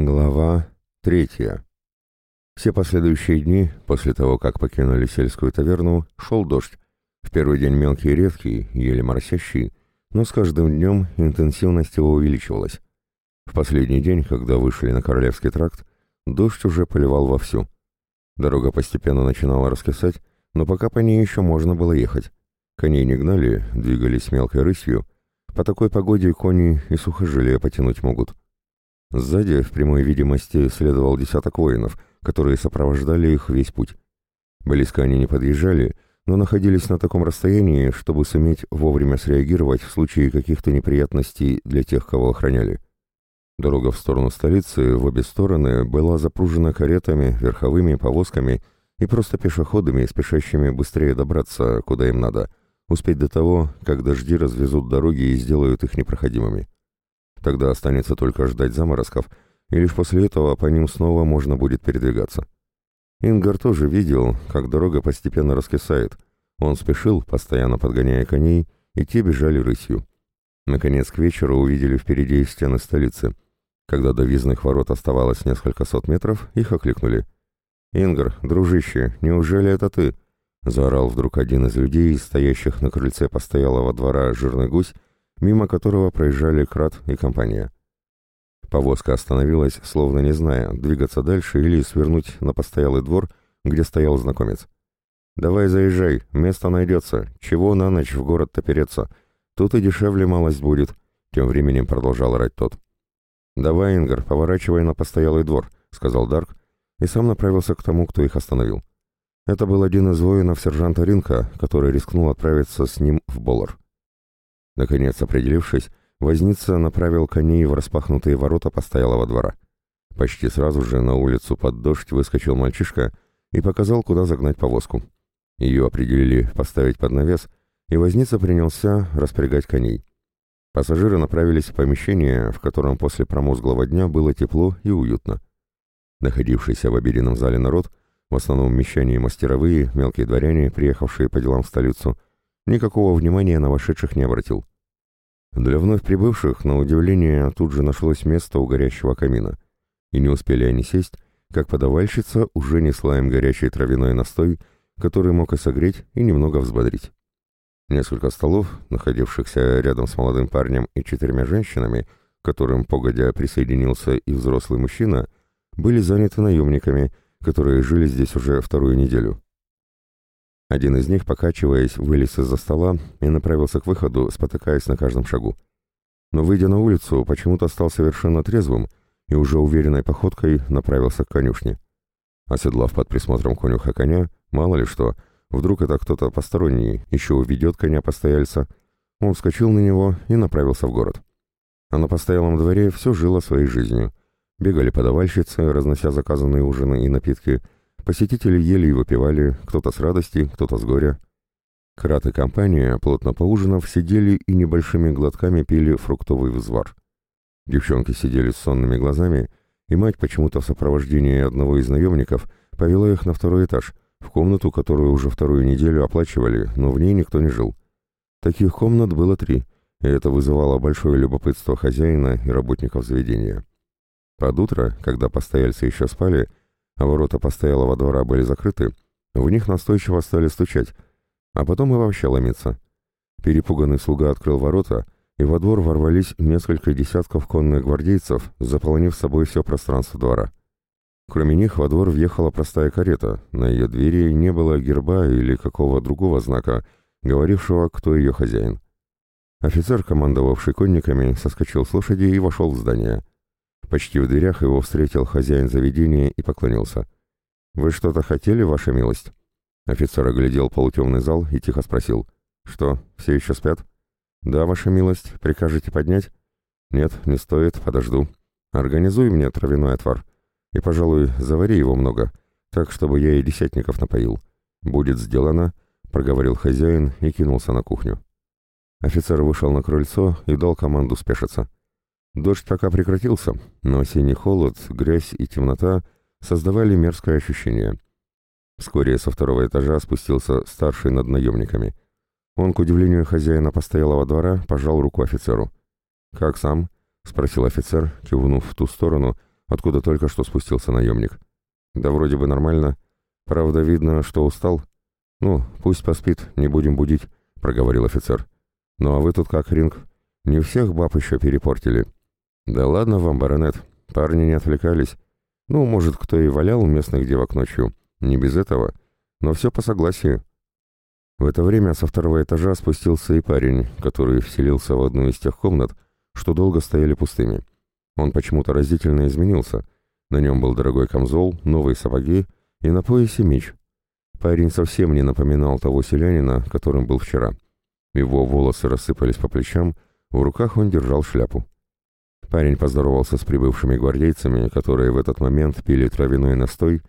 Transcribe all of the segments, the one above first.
Глава третья. Все последующие дни, после того, как покинули сельскую таверну, шел дождь. В первый день мелкий и редкий, еле моросящий, но с каждым днем интенсивность его увеличивалась. В последний день, когда вышли на Королевский тракт, дождь уже поливал вовсю. Дорога постепенно начинала раскисать, но пока по ней еще можно было ехать. Коней не гнали, двигались мелкой рысью. По такой погоде кони и сухожилия потянуть могут. Сзади, в прямой видимости, следовал десяток воинов, которые сопровождали их весь путь. Близко они не подъезжали, но находились на таком расстоянии, чтобы суметь вовремя среагировать в случае каких-то неприятностей для тех, кого охраняли. Дорога в сторону столицы в обе стороны была запружена каретами, верховыми повозками и просто пешеходами, спешащими быстрее добраться, куда им надо, успеть до того, как дожди развезут дороги и сделают их непроходимыми. Тогда останется только ждать заморозков, и лишь после этого по ним снова можно будет передвигаться. Ингар тоже видел, как дорога постепенно раскисает. Он спешил, постоянно подгоняя коней, и те бежали рысью. Наконец, к вечеру увидели впереди стены столицы. Когда до визных ворот оставалось несколько сот метров, их окликнули. «Ингар, дружище, неужели это ты?» — заорал вдруг один из людей, стоящих на крыльце постоялого двора жирный гусь, мимо которого проезжали Крат и компания. Повозка остановилась, словно не зная, двигаться дальше или свернуть на постоялый двор, где стоял знакомец. «Давай заезжай, место найдется. Чего на ночь в город-то переться? Тут и дешевле малость будет», — тем временем продолжал орать тот. «Давай, Ингар, поворачивай на постоялый двор», — сказал Дарк, и сам направился к тому, кто их остановил. Это был один из воинов сержанта Ринка, который рискнул отправиться с ним в Боллар. Наконец, определившись, возница направил коней в распахнутые ворота постоялого двора. Почти сразу же на улицу под дождь выскочил мальчишка и показал, куда загнать повозку. Ее определили поставить под навес, и возница принялся распрягать коней. Пассажиры направились в помещение, в котором после промозглого дня было тепло и уютно. Находившийся в обеденном зале народ, в основном мещане и мастеровые, мелкие дворяне, приехавшие по делам в столицу, никакого внимания на вошедших не обратил. Для вновь прибывших, на удивление, тут же нашлось место у горящего камина. И не успели они сесть, как подавальщица уже несла им горячий травяной настой, который мог и согреть, и немного взбодрить. Несколько столов, находившихся рядом с молодым парнем и четырьмя женщинами, которым погодя присоединился и взрослый мужчина, были заняты наемниками, которые жили здесь уже вторую неделю. Один из них, покачиваясь, вылез из-за стола и направился к выходу, спотыкаясь на каждом шагу. Но, выйдя на улицу, почему-то стал совершенно трезвым и уже уверенной походкой направился к конюшне. Оседлав под присмотром конюха коня, мало ли что, вдруг это кто-то посторонний, еще уведет коня постояльца, он вскочил на него и направился в город. А на постоялом дворе все жило своей жизнью. Бегали подавальщицы, разнося заказанные ужины и напитки – Посетители ели и выпивали, кто-то с радости, кто-то с горя. Крат и компания, плотно поужинав, сидели и небольшими глотками пили фруктовый взвар. Девчонки сидели с сонными глазами, и мать почему-то в сопровождении одного из наемников повела их на второй этаж, в комнату, которую уже вторую неделю оплачивали, но в ней никто не жил. Таких комнат было три, и это вызывало большое любопытство хозяина и работников заведения. Под утро, когда постояльцы еще спали, ворота постоялого двора были закрыты, в них настойчиво стали стучать, а потом и вообще ломиться. Перепуганный слуга открыл ворота, и во двор ворвались несколько десятков конных гвардейцев, заполонив собой все пространство двора. Кроме них во двор въехала простая карета, на ее двери не было герба или какого другого знака, говорившего, кто ее хозяин. Офицер, командовавший конниками, соскочил с лошади и вошел в здание. Почти в дверях его встретил хозяин заведения и поклонился. «Вы что-то хотели, ваша милость?» Офицер оглядел полутемный зал и тихо спросил. «Что, все еще спят?» «Да, ваша милость. Прикажете поднять?» «Нет, не стоит, подожду. Организуй мне травяной отвар. И, пожалуй, завари его много, так, чтобы я и десятников напоил. Будет сделано», — проговорил хозяин и кинулся на кухню. Офицер вышел на крыльцо и дал команду спешиться. Дождь пока прекратился, но осенний холод, грязь и темнота создавали мерзкое ощущение. Вскоре со второго этажа спустился старший над наемниками. Он, к удивлению хозяина постоялого двора, пожал руку офицеру. «Как сам?» — спросил офицер, кивнув в ту сторону, откуда только что спустился наемник. «Да вроде бы нормально. Правда, видно, что устал. Ну, пусть поспит, не будем будить», — проговорил офицер. «Ну а вы тут как, Ринг? Не всех баб еще перепортили?» «Да ладно вам, баронет, парни не отвлекались. Ну, может, кто и валял местных девок ночью, не без этого, но все по согласию». В это время со второго этажа спустился и парень, который вселился в одну из тех комнат, что долго стояли пустыми. Он почему-то разительно изменился. На нем был дорогой камзол, новые сапоги и на поясе меч. Парень совсем не напоминал того селянина, которым был вчера. Его волосы рассыпались по плечам, в руках он держал шляпу. Парень поздоровался с прибывшими гвардейцами, которые в этот момент пили травяной настой,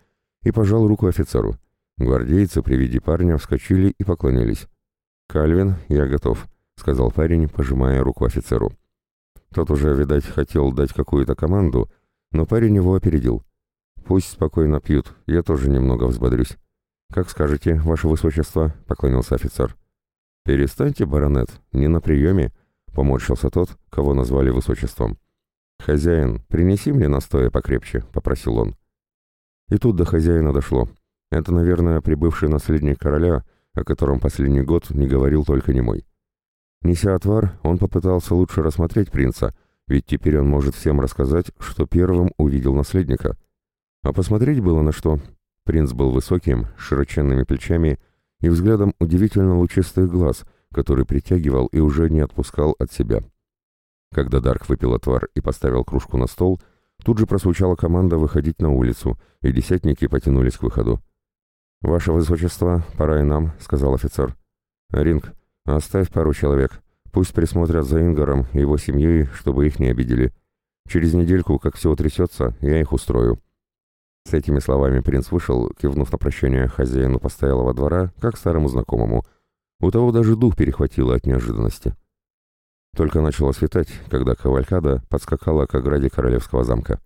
и пожал руку офицеру. Гвардейцы при виде парня вскочили и поклонились. «Кальвин, я готов», — сказал парень, пожимая руку офицеру. Тот уже, видать, хотел дать какую-то команду, но парень его опередил. «Пусть спокойно пьют, я тоже немного взбодрюсь». «Как скажете, ваше высочество», — поклонился офицер. «Перестаньте, баронет, не на приеме», — поморщился тот, кого назвали высочеством. «Хозяин, принеси мне настоя покрепче», — попросил он. И тут до хозяина дошло. Это, наверное, прибывший наследник короля, о котором последний год не говорил только немой. Неся отвар, он попытался лучше рассмотреть принца, ведь теперь он может всем рассказать, что первым увидел наследника. А посмотреть было на что. Принц был высоким, широченными плечами и взглядом удивительно лучистых глаз, который притягивал и уже не отпускал от себя. Когда Дарк выпил отвар и поставил кружку на стол, тут же прозвучала команда выходить на улицу, и десятники потянулись к выходу. «Ваше Высочество, пора и нам», — сказал офицер. «Ринг, оставь пару человек. Пусть присмотрят за Ингаром и его семьей, чтобы их не обидели. Через недельку, как все утрясется, я их устрою». С этими словами принц вышел, кивнув на прощание хозяину постоялого двора, как старому знакомому. У того даже дух перехватило от неожиданности. Только начало светать, когда кавалькада подскакала к ограде королевского замка.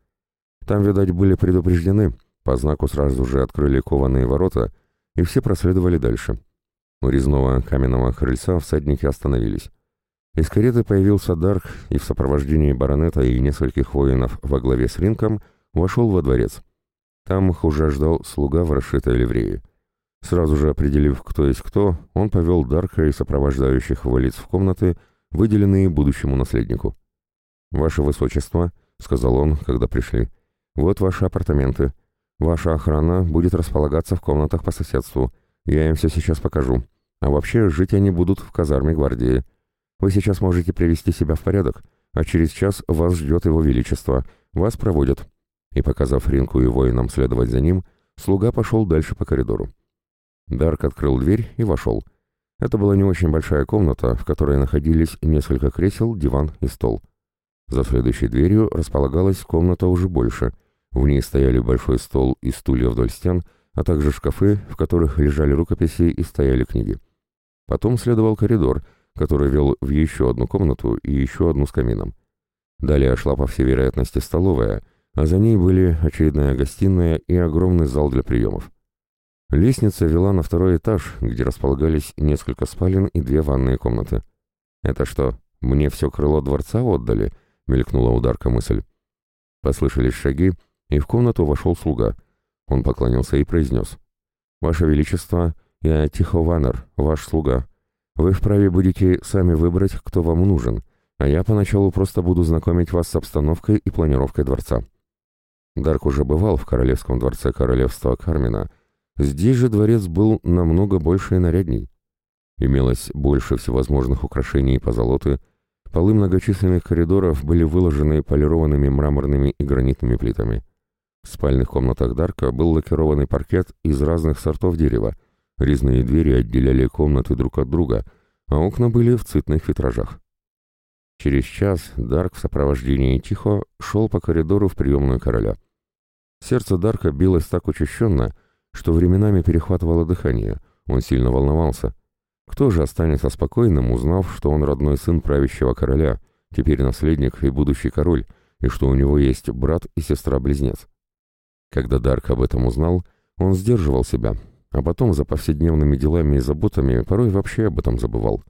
Там, видать, были предупреждены, по знаку сразу же открыли кованые ворота, и все проследовали дальше. У резного каменного крыльца всадники остановились. Из кареты появился Дарк и в сопровождении баронета и нескольких воинов во главе с Ринком вошел во дворец. Там их уже ждал слуга в расшитой ливреи. Сразу же определив, кто есть кто, он повел Дарка и сопровождающих его лиц в комнаты, выделенные будущему наследнику. «Ваше Высочество», — сказал он, когда пришли, — «вот ваши апартаменты. Ваша охрана будет располагаться в комнатах по соседству. Я им все сейчас покажу. А вообще, жить они будут в казарме гвардии. Вы сейчас можете привести себя в порядок, а через час вас ждет его величество. Вас проводят». И, показав Ринку и воинам следовать за ним, слуга пошел дальше по коридору. Дарк открыл дверь и вошел. Это была не очень большая комната, в которой находились несколько кресел, диван и стол. За следующей дверью располагалась комната уже больше, в ней стояли большой стол и стулья вдоль стен, а также шкафы, в которых лежали рукописи и стояли книги. Потом следовал коридор, который вел в еще одну комнату и еще одну с камином. Далее шла, по всей вероятности, столовая, а за ней были очередная гостиная и огромный зал для приемов. Лестница вела на второй этаж, где располагались несколько спален и две ванные комнаты. «Это что, мне все крыло дворца отдали?» — мелькнула ударка мысль. Послышались шаги, и в комнату вошел слуга. Он поклонился и произнес. «Ваше Величество, я Тихованер, ваш слуга. Вы вправе будете сами выбрать, кто вам нужен, а я поначалу просто буду знакомить вас с обстановкой и планировкой дворца». Дарк уже бывал в королевском дворце королевства Кармина. Здесь же дворец был намного больше и нарядней. Имелось больше всевозможных украшений и позолоты, полы многочисленных коридоров были выложены полированными мраморными и гранитными плитами. В спальных комнатах Дарка был лакированный паркет из разных сортов дерева, резные двери отделяли комнаты друг от друга, а окна были в цветных витражах. Через час Дарк в сопровождении Тихо шел по коридору в приемную короля. Сердце Дарка билось так учащенно, что временами перехватывало дыхание, он сильно волновался. Кто же останется спокойным, узнав, что он родной сын правящего короля, теперь наследник и будущий король, и что у него есть брат и сестра-близнец? Когда Дарк об этом узнал, он сдерживал себя, а потом за повседневными делами и заботами порой вообще об этом забывал.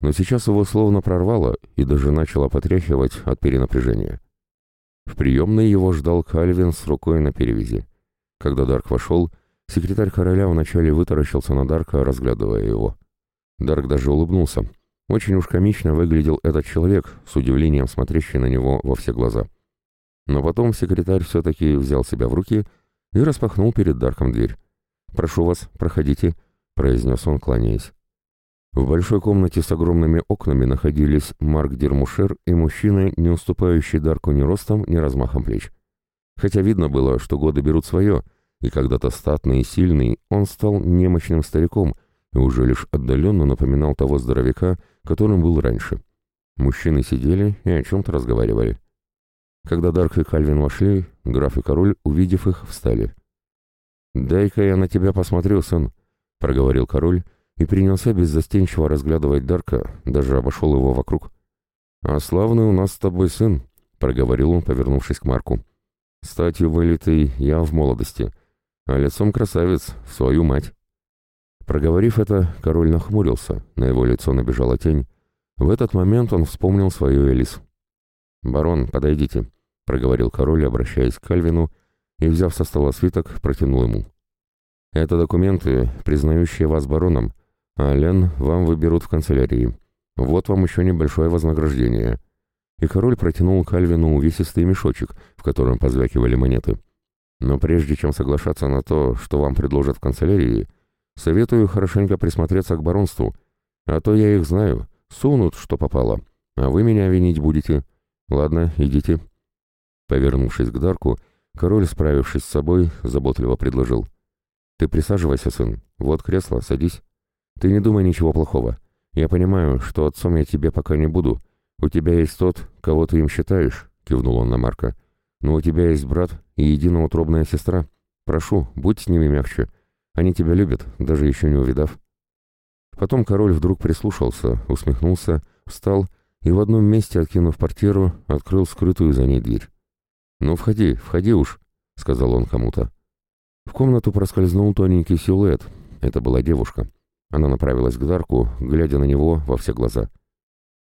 Но сейчас его словно прорвало и даже начало потряхивать от перенапряжения. В приемной его ждал Кальвин с рукой на перевязи. Когда Дарк вошел, секретарь короля вначале вытаращился на Дарка, разглядывая его. Дарк даже улыбнулся. Очень уж комично выглядел этот человек, с удивлением смотрящий на него во все глаза. Но потом секретарь все-таки взял себя в руки и распахнул перед Дарком дверь. «Прошу вас, проходите», — произнес он, кланяясь. В большой комнате с огромными окнами находились Марк Дермушер и мужчина, не уступающий Дарку ни ростом, ни размахом плеч. Хотя видно было, что годы берут свое, и когда-то статный и сильный, он стал немощным стариком и уже лишь отдаленно напоминал того здоровяка, которым был раньше. Мужчины сидели и о чем-то разговаривали. Когда Дарк и Кальвин вошли, граф и король, увидев их, встали. «Дай-ка я на тебя посмотрю, сын», — проговорил король, и принялся беззастенчиво разглядывать Дарка, даже обошел его вокруг. «А славный у нас с тобой сын», — проговорил он, повернувшись к Марку. «Статью вылитый я в молодости, а лицом красавец, свою мать». Проговорив это, король нахмурился, на его лицо набежала тень. В этот момент он вспомнил свою Элис. «Барон, подойдите», — проговорил король, обращаясь к Кальвину, и, взяв со стола свиток, протянул ему. «Это документы, признающие вас бароном, а Лен вам выберут в канцелярии. Вот вам еще небольшое вознаграждение». И король протянул Кальвину увесистый мешочек, в котором позвякивали монеты. «Но прежде чем соглашаться на то, что вам предложат в канцелярии, советую хорошенько присмотреться к баронству, а то я их знаю, сунут, что попало, а вы меня винить будете. Ладно, идите». Повернувшись к Дарку, король, справившись с собой, заботливо предложил. «Ты присаживайся, сын. Вот кресло, садись». Ты не думай ничего плохого. Я понимаю, что отцом я тебе пока не буду. У тебя есть тот, кого ты им считаешь, кивнул он на Марка. Но у тебя есть брат и единоутробная сестра. Прошу, будь с ними мягче. Они тебя любят, даже еще не увидав. Потом король вдруг прислушался, усмехнулся, встал и в одном месте, откинув портьеру, открыл скрытую за ней дверь. «Ну, входи, входи уж», — сказал он кому-то. В комнату проскользнул тоненький силуэт. Это была девушка. Она направилась к Дарку, глядя на него во все глаза.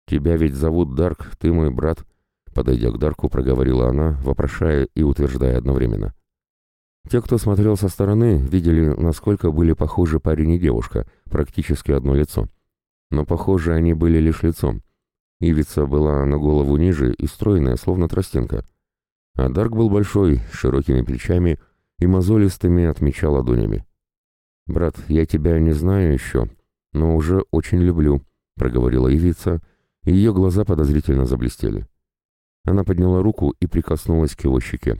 «Тебя ведь зовут Дарк, ты мой брат», — подойдя к Дарку, проговорила она, вопрошая и утверждая одновременно. Те, кто смотрел со стороны, видели, насколько были похожи парень и девушка, практически одно лицо. Но похожи они были лишь лицом. Ивица была на голову ниже и стройная, словно тростинка. А Дарк был большой, с широкими плечами и мозолистыми отмечал ладонями. «Брат, я тебя не знаю еще, но уже очень люблю», — проговорила Ивица, и ее глаза подозрительно заблестели. Она подняла руку и прикоснулась к его щеке.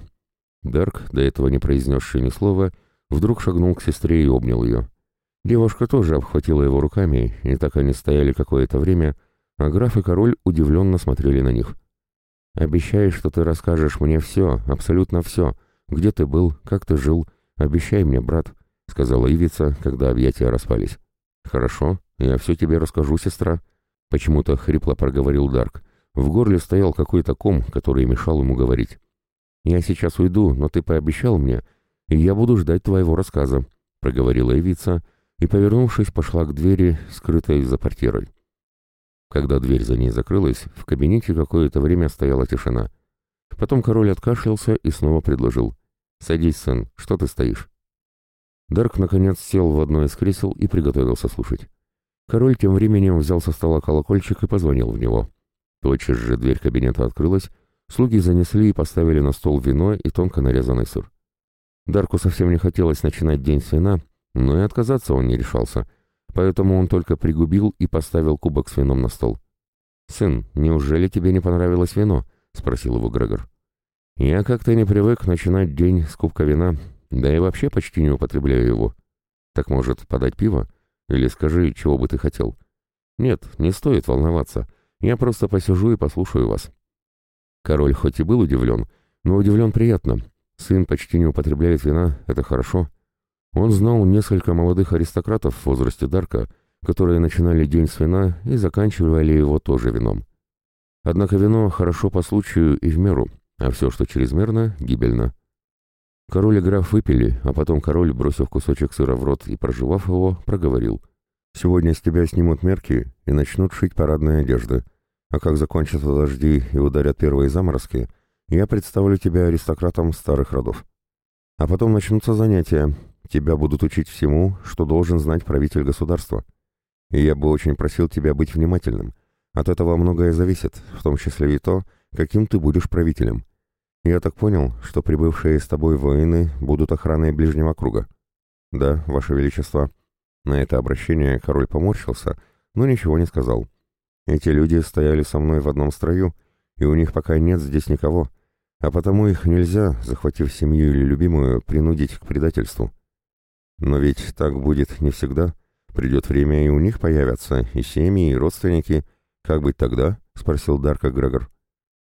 Дарк, до этого не произнесший ни слова, вдруг шагнул к сестре и обнял ее. Девушка тоже обхватила его руками, и так они стояли какое-то время, а граф и король удивленно смотрели на них. «Обещай, что ты расскажешь мне все, абсолютно все. Где ты был, как ты жил. Обещай мне, брат», — сказала Ивица, когда объятия распались. «Хорошо, я все тебе расскажу, сестра», — почему-то хрипло проговорил Дарк. В горле стоял какой-то ком, который мешал ему говорить. «Я сейчас уйду, но ты пообещал мне, и я буду ждать твоего рассказа», — проговорила Ивица, и, повернувшись, пошла к двери, скрытой за портьерой. Когда дверь за ней закрылась, в кабинете какое-то время стояла тишина. Потом король откашлялся и снова предложил. «Садись, сын, что ты стоишь?» Дарк, наконец, сел в одно из кресел и приготовился слушать. Король тем временем взял со стола колокольчик и позвонил в него. Тотчас же дверь кабинета открылась, слуги занесли и поставили на стол вино и тонко нарезанный сыр. Дарку совсем не хотелось начинать день с вина, но и отказаться он не решался, поэтому он только пригубил и поставил кубок с вином на стол. «Сын, неужели тебе не понравилось вино?» — спросил его Грегор. «Я как-то не привык начинать день с кубка вина», да и вообще почти не употребляю его. Так может, подать пиво? Или скажи, чего бы ты хотел? Нет, не стоит волноваться. Я просто посижу и послушаю вас. Король хоть и был удивлен, но удивлен приятно. Сын почти не употребляет вина, это хорошо. Он знал несколько молодых аристократов в возрасте Дарка, которые начинали день с вина и заканчивали его тоже вином. Однако вино хорошо по случаю и в меру, а все, что чрезмерно, гибельно. Король и граф выпили, а потом король, бросив кусочек сыра в рот и прожевав его, проговорил. «Сегодня с тебя снимут мерки и начнут шить парадные одежды. А как закончатся дожди и ударят первые заморозки, я представлю тебя аристократом старых родов. А потом начнутся занятия, тебя будут учить всему, что должен знать правитель государства. И я бы очень просил тебя быть внимательным. От этого многое зависит, в том числе и то, каким ты будешь правителем. Я так понял, что прибывшие с тобой воины будут охраной ближнего круга. Да, Ваше Величество. На это обращение король поморщился, но ничего не сказал. Эти люди стояли со мной в одном строю, и у них пока нет здесь никого, а потому их нельзя, захватив семью или любимую, принудить к предательству. Но ведь так будет не всегда. Придет время, и у них появятся и семьи, и родственники. Как быть тогда? — спросил Дарка Грегор.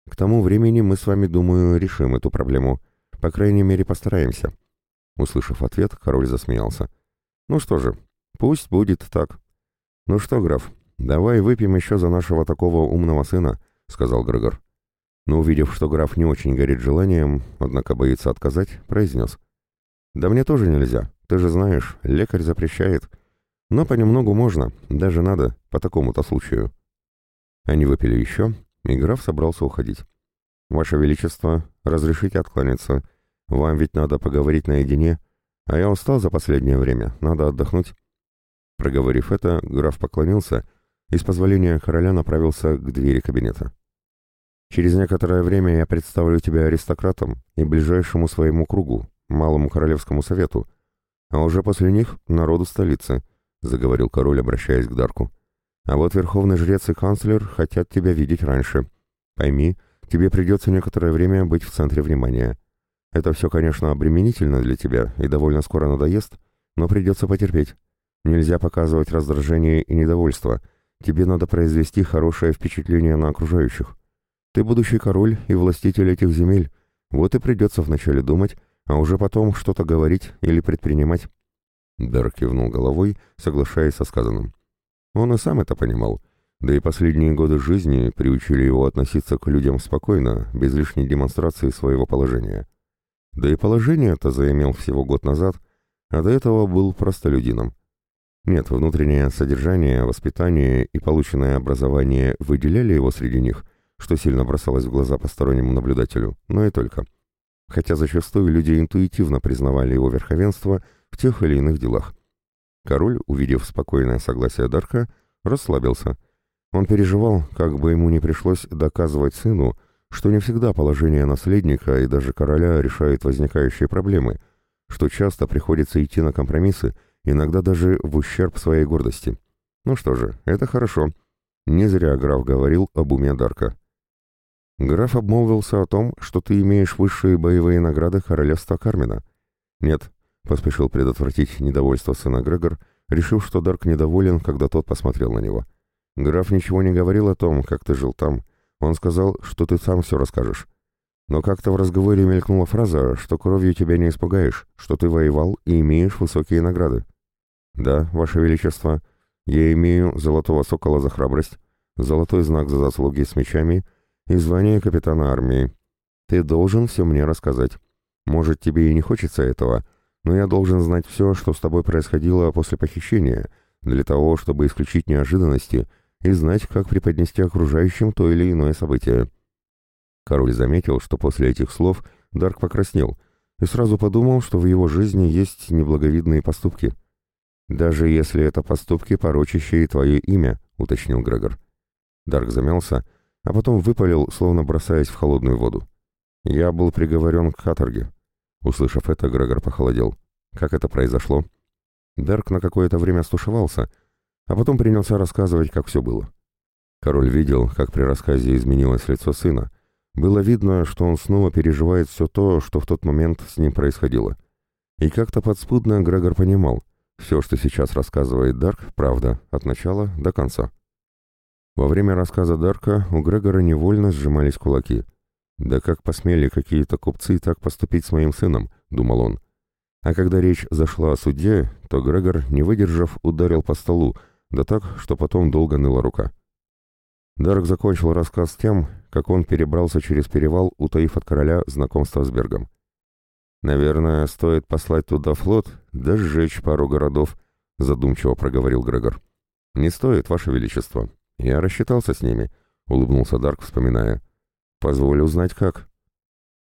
К тому времени мы с вами, думаю, решим эту проблему. По крайней мере, постараемся. Услышав ответ, король засмеялся. Ну что же, пусть будет так. Ну что, граф, давай выпьем еще за нашего такого умного сына, сказал Грегор. Но увидев, что граф не очень горит желанием, однако боится отказать, произнес. «Да мне тоже нельзя. Ты же знаешь, лекарь запрещает. Но понемногу можно, даже надо, по такому-то случаю». Они выпили еще, и граф собрался уходить. «Ваше Величество, разрешите откланяться. Вам ведь надо поговорить наедине, а я устал за последнее время, надо отдохнуть». Проговорив это, граф поклонился и с позволения короля направился к двери кабинета. «Через некоторое время я представлю тебя аристократам и ближайшему своему кругу, малому королевскому совету, а уже после них — народу столицы», — заговорил король, обращаясь к Дарку. А вот верховный жрец и канцлер хотят тебя видеть раньше. Пойми, тебе придется некоторое время быть в центре внимания. Это все, конечно, обременительно для тебя и довольно скоро надоест, но придется потерпеть. Нельзя показывать раздражение и недовольство. Тебе надо произвести хорошее впечатление на окружающих. Ты будущий король и властитель этих земель. Вот и придется вначале думать, а уже потом что-то говорить или предпринимать. Дар кивнул головой, соглашаясь со сказанным. Он и сам это понимал, да и последние годы жизни приучили его относиться к людям спокойно, без лишней демонстрации своего положения. Да и положение-то заимел всего год назад, а до этого был простолюдином. Нет, внутреннее содержание, воспитание и полученное образование выделяли его среди них, что сильно бросалось в глаза постороннему наблюдателю, но и только. Хотя зачастую люди интуитивно признавали его верховенство в тех или иных делах. Король, увидев спокойное согласие Дарка, расслабился. Он переживал, как бы ему не пришлось доказывать сыну, что не всегда положение наследника и даже короля решает возникающие проблемы, что часто приходится идти на компромиссы, иногда даже в ущерб своей гордости. Ну что же, это хорошо. Не зря граф говорил об уме Дарка. Граф обмолвился о том, что ты имеешь высшие боевые награды королевства Кармина. Нет, Поспешил предотвратить недовольство сына Грегор, решив, что Дарк недоволен, когда тот посмотрел на него. «Граф ничего не говорил о том, как ты жил там. Он сказал, что ты сам все расскажешь. Но как-то в разговоре мелькнула фраза, что кровью тебя не испугаешь, что ты воевал и имеешь высокие награды. Да, Ваше Величество, я имею золотого сокола за храбрость, золотой знак за заслуги с мечами и звание капитана армии. Ты должен все мне рассказать. Может, тебе и не хочется этого, но я должен знать все, что с тобой происходило после похищения, для того, чтобы исключить неожиданности и знать, как преподнести окружающим то или иное событие». Король заметил, что после этих слов Дарк покраснел, и сразу подумал, что в его жизни есть неблаговидные поступки. «Даже если это поступки, порочащие твое имя», — уточнил Грегор. Дарк замялся, а потом выпалил, словно бросаясь в холодную воду. «Я был приговорен к каторге. Услышав это, Грегор похолодел. Как это произошло? Дерк на какое-то время стушевался, а потом принялся рассказывать, как все было. Король видел, как при рассказе изменилось лицо сына. Было видно, что он снова переживает все то, что в тот момент с ним происходило. И как-то подспудно Грегор понимал, все, что сейчас рассказывает Дарк, правда, от начала до конца. Во время рассказа Дарка у Грегора невольно сжимались кулаки. «Да как посмели какие-то купцы так поступить с моим сыном?» — думал он. А когда речь зашла о суде, то Грегор, не выдержав, ударил по столу, да так, что потом долго ныла рука. Дарк закончил рассказ тем, как он перебрался через перевал, утаив от короля знакомство с Бергом. «Наверное, стоит послать туда флот, да сжечь пару городов», — задумчиво проговорил Грегор. «Не стоит, Ваше Величество. Я рассчитался с ними», — улыбнулся Дарк, вспоминая. «Позволь узнать, как».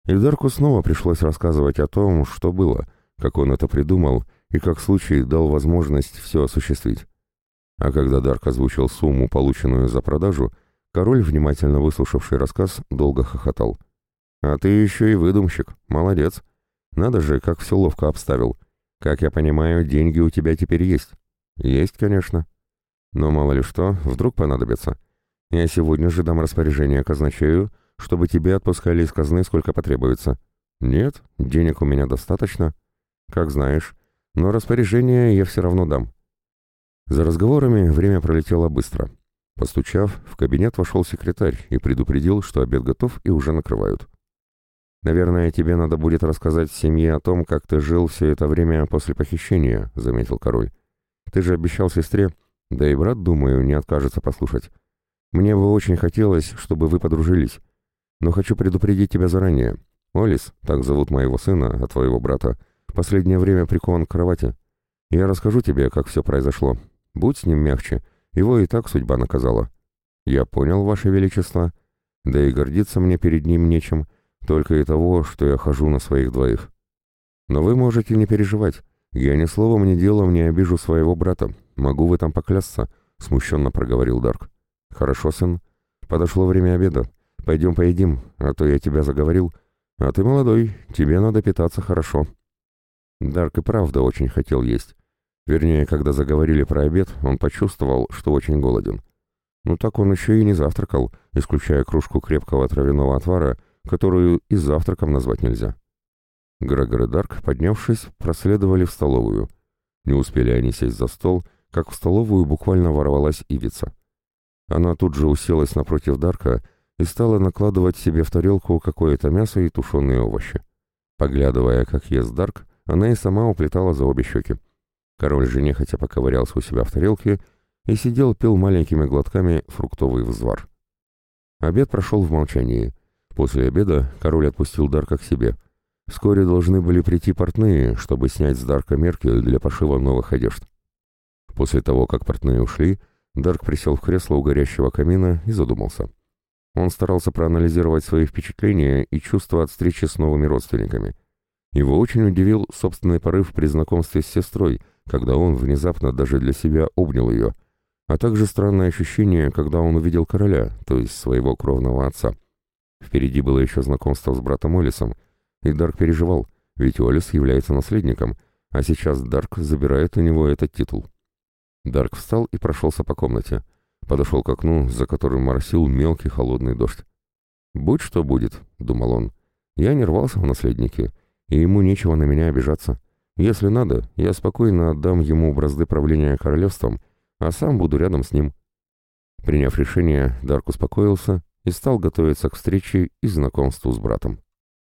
И Дарку снова пришлось рассказывать о том, что было, как он это придумал и как случай дал возможность все осуществить. А когда Дарк озвучил сумму, полученную за продажу, король, внимательно выслушавший рассказ, долго хохотал. «А ты еще и выдумщик. Молодец. Надо же, как все ловко обставил. Как я понимаю, деньги у тебя теперь есть». «Есть, конечно. Но мало ли что, вдруг понадобится. Я сегодня же дам распоряжение казначею, чтобы тебе отпускали из казны сколько потребуется. Нет, денег у меня достаточно. Как знаешь. Но распоряжение я все равно дам. За разговорами время пролетело быстро. Постучав, в кабинет вошел секретарь и предупредил, что обед готов и уже накрывают. «Наверное, тебе надо будет рассказать семье о том, как ты жил все это время после похищения», — заметил король. «Ты же обещал сестре, да и брат, думаю, не откажется послушать. Мне бы очень хотелось, чтобы вы подружились. Но хочу предупредить тебя заранее. Олис, так зовут моего сына, а твоего брата, последнее время прикован к кровати. Я расскажу тебе, как все произошло. Будь с ним мягче, его и так судьба наказала. Я понял, Ваше Величество. Да и гордиться мне перед ним нечем, только и того, что я хожу на своих двоих. Но вы можете не переживать. Я ни словом, ни делом не обижу своего брата. Могу в этом поклясться, — смущенно проговорил Дарк. Хорошо, сын. Подошло время обеда. Пойдем поедим, а то я тебя заговорил. А ты молодой, тебе надо питаться хорошо. Дарк и правда очень хотел есть. Вернее, когда заговорили про обед, он почувствовал, что очень голоден. Ну так он еще и не завтракал, исключая кружку крепкого травяного отвара, которую и завтраком назвать нельзя. Грегор и Дарк, поднявшись, проследовали в столовую. Не успели они сесть за стол, как в столовую буквально ворвалась ивица. Она тут же уселась напротив Дарка и стала накладывать себе в тарелку какое-то мясо и тушеные овощи. Поглядывая, как ест Дарк, она и сама уплетала за обе щеки. Король же нехотя поковырялся у себя в тарелке и сидел, пил маленькими глотками фруктовый взвар. Обед прошел в молчании. После обеда король отпустил Дарка к себе. Вскоре должны были прийти портные, чтобы снять с Дарка мерки для пошива новых одежд. После того, как портные ушли, Дарк присел в кресло у горящего камина и задумался. Он старался проанализировать свои впечатления и чувства от встречи с новыми родственниками. Его очень удивил собственный порыв при знакомстве с сестрой, когда он внезапно даже для себя обнял ее, а также странное ощущение, когда он увидел короля, то есть своего кровного отца. Впереди было еще знакомство с братом Олисом, и Дарк переживал, ведь Олис является наследником, а сейчас Дарк забирает у него этот титул. Дарк встал и прошелся по комнате. Подошел к окну, за которым моросил мелкий холодный дождь. «Будь что будет», — думал он. «Я не рвался в наследники, и ему нечего на меня обижаться. Если надо, я спокойно отдам ему бразды правления королевством, а сам буду рядом с ним». Приняв решение, Дарк успокоился и стал готовиться к встрече и знакомству с братом.